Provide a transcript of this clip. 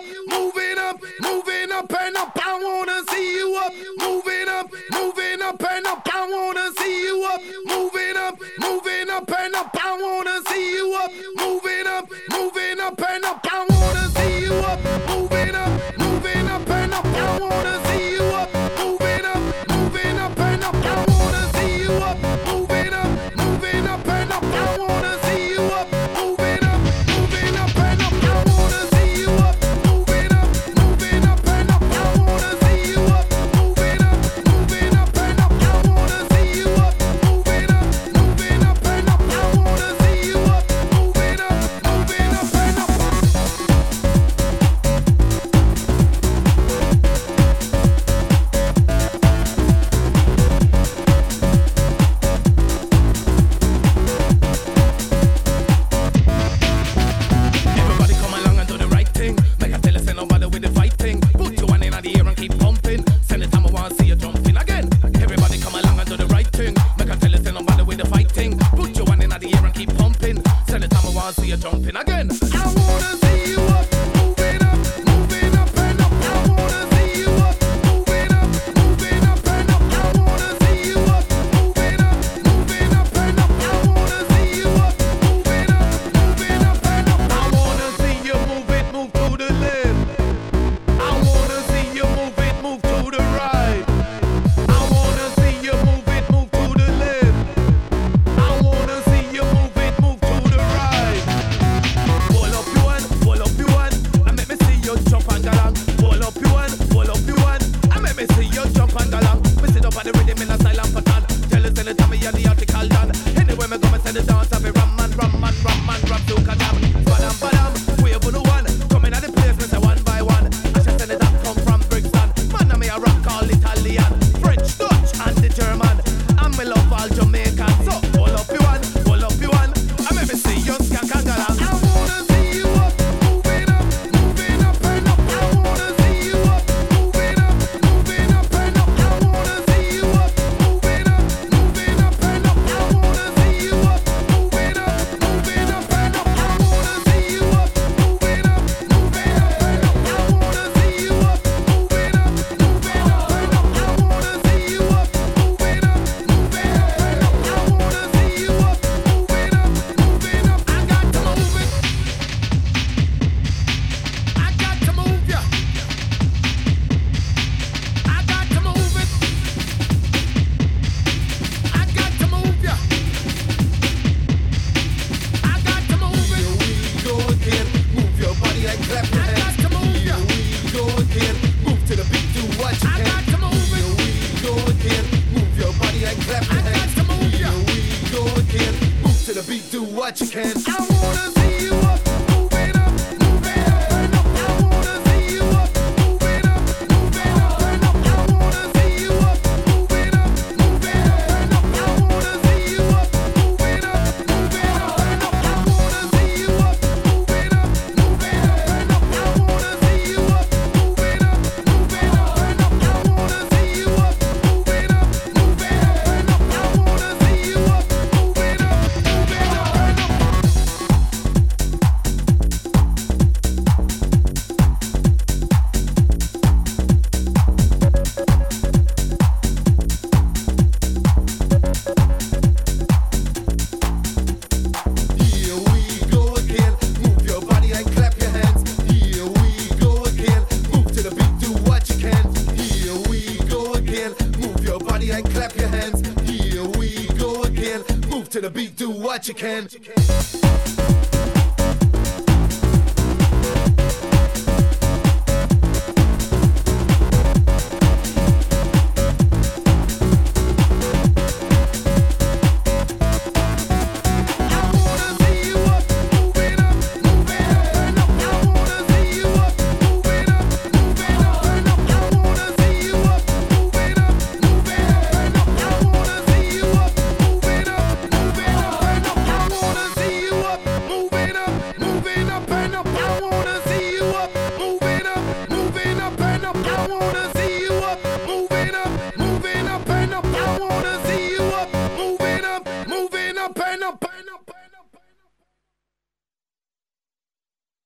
up, moving up, moving up and up. an asylum for Tell us any time me the article what you can. and clap your hands. Here we go again. Move to the beat, do what you can.